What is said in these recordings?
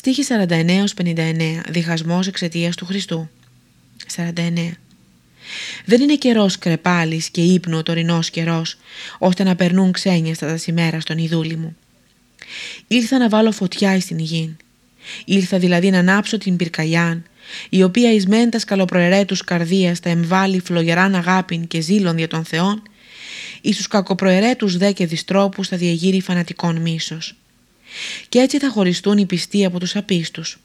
Στίχη 49-59 Διχασμός εξαιτίας του Χριστού. 49 Δεν είναι καιρός κρεπάλης και ύπνο ο τωρινός καιρός ώστε να περνούν ξένια στα τα σημέρα στον ιδούλη μου. Ήλθα να βάλω φωτιά στην υγιήν Ήλθα δηλαδή να ανάψω την πυρκαγιάν η οποία εις μεν τα σκαλοπροαιρέτους καρδίας θα εμβάλλει φλογεράν αγάπην και ζήλων για τον Θεόν εις τους κακοπροαιρέτους δε και διστρόπους θα διαγείρει φανατικών μίσος και έτσι θα χωριστούν οι πιστοί από τους απίστους.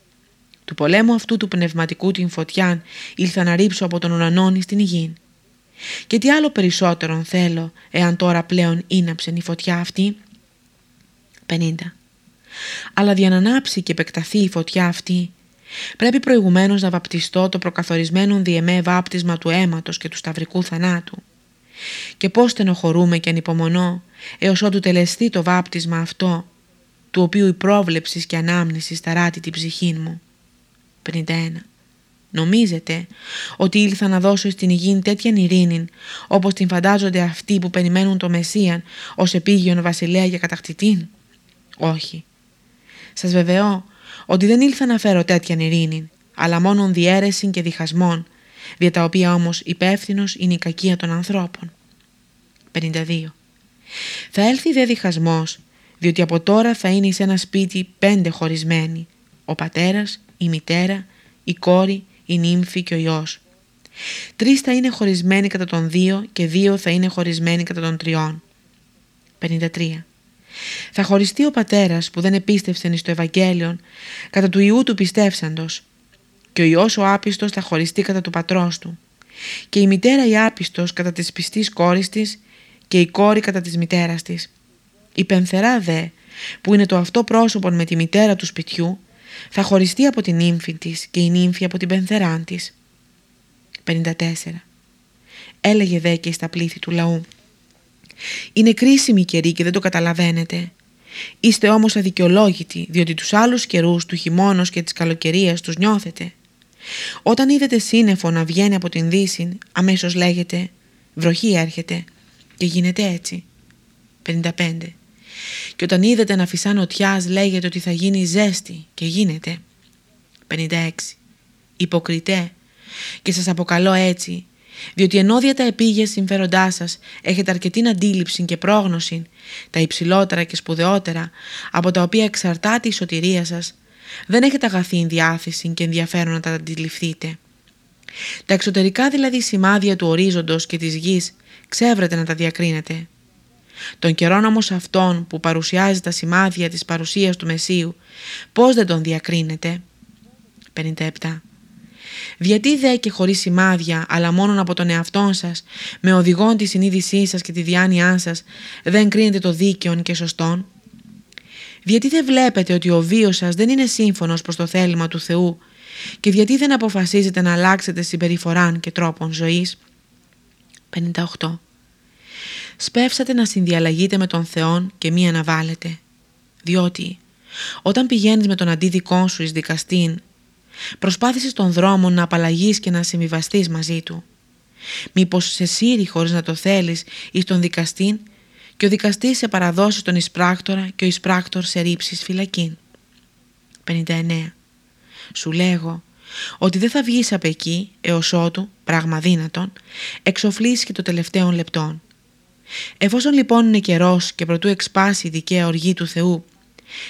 Του πολέμου αυτού του πνευματικού την φωτιάν ήλθα να ρίψω από τον ουρανόν στην υγιήν. Και τι άλλο περισσότερον θέλω, εάν τώρα πλέον ίναψεν η φωτιά αυτή; 50. Αλλά για να ανάψει και επεκταθεί η φωτιά αυτή, πρέπει προηγουμένως να βαπτιστώ το προκαθορισμένο διεμέ βάπτισμα του αίματος και του σταυρικού θανάτου. Και πώς στενοχωρούμε και ανυπομονώ, έως ότου τελεστεί το βάπτισμα αυτό του οποίου η πρόβλεψης και ανάμνησης σταράτη την ψυχή μου. 51. Νομίζετε ότι ήλθα να δώσω στην υγιήν τέτοια ειρήνη όπως την φαντάζονται αυτοί που περιμένουν το Μεσσίαν ως επίγειον βασιλέα για κατακτητήν; Όχι. Σας βεβαιώ ότι δεν ήλθα να φέρω τέτοια ειρήνη αλλά μόνον διέρεση και διχασμών δια τα οποία όμως υπεύθυνος είναι η κακία των ανθρώπων. 52. Θα έλθει δε διχασμός διότι από τώρα θα είναι σε ένα σπίτι πέντε χωρισμένοι, ο πατέρας, η μητέρα, η κόρη, η νύμφη και ο γιος. Τρεις θα είναι χωρισμένοι κατά των δύο και δύο θα είναι χωρισμένοι κατά των τριών. 53. Θα χωριστεί ο πατέρας που δεν επίστευσεν στο Ευαγγέλιο κατά του Ιού του πιστεύσαντος και ο Υιός ο άπιστος θα χωριστεί κατά του πατρός του και η μητέρα η άπιστος κατά της πιστής κόρης της και η κόρη κατά της μητέρας της. Η πενθερά δε, που είναι το αυτό πρόσωπο με τη μητέρα του σπιτιού, θα χωριστεί από την ύμφη της και η νύμφη από την πενθερά της. 54. Έλεγε δε και στα πλήθη του λαού. Είναι κρίσιμη καιρή και δεν το καταλαβαίνετε. Είστε όμως αδικαιολόγητοι, διότι τους άλλους καιρούς του χειμώνος και της καλοκαιρίας τους νιώθετε. Όταν είδετε σύννεφο να βγαίνει από την δύση, αμέσως λέγεται «βροχή έρχεται» και γίνεται έτσι. 55. Και όταν είδετε να φυσά νοτιάς λέγεται ότι θα γίνει ζέστη και γίνεται. 56. Υποκριτέ και σας αποκαλώ έτσι διότι ενώ δια τα επίγεια συμφέροντάς σας έχετε αρκετή αντίληψη και πρόγνωση, τα υψηλότερα και σπουδαιότερα, από τα οποία εξαρτάται η σωτηρία σας, δεν έχετε αγαθή διάθεση και ενδιαφέρον να τα αντιληφθείτε. Τα εξωτερικά δηλαδή σημάδια του ορίζοντος και της γης ξέβρετε να τα διακρίνετε. Τον καιρόν όμως αυτόν που παρουσιάζει τα σημάδια της παρουσίας του Μεσίου, πώς δεν τον διακρίνετε. 57. Γιατί δε και χωρίς σημάδια, αλλά μόνον από τον εαυτόν σας, με οδηγόν τη συνείδησή σας και τη διάνοιά σας, δεν κρίνετε το δίκαιον και σωστόν; Γιατί δεν βλέπετε ότι ο βίος σας δεν είναι σύμφωνος προς το θέλημα του Θεού και γιατί δεν αποφασίζετε να αλλάξετε συμπεριφοράν και τρόπον ζωής; 58 σπεύσατε να συνδιαλλαγείτε με τον Θεόν και μη αναβάλλετε. Διότι όταν πηγαίνεις με τον αντίδικό σου εις δικαστήν, προσπάθησες τον δρόμο να απαλλαγείς και να συμβιβαστείς μαζί του. Μήπως σε σύρει χωρίς να το θέλεις εις τον δικαστήν και ο δικαστής σε παραδώσει τον εισπράκτορα και ο εισπράκτορ σε ρίψεις φυλακήν. 59. Σου λέγω ότι δεν θα βγεις από εκεί έως ότου, πράγμα δύνατον, εξοφλήσεις και το τελευταίο λεπτόν. Εφόσον λοιπόν είναι καιρός και προτού εξπάσει η δικαία οργή του Θεού,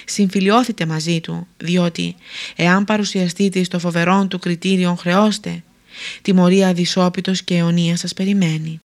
συμφιλιώθητε μαζί Του, διότι εάν παρουσιαστείτε στο φοβερόν Του κριτήριον χρεώστε, τιμωρία αδυσόπιτος και αιωνίας σας περιμένει.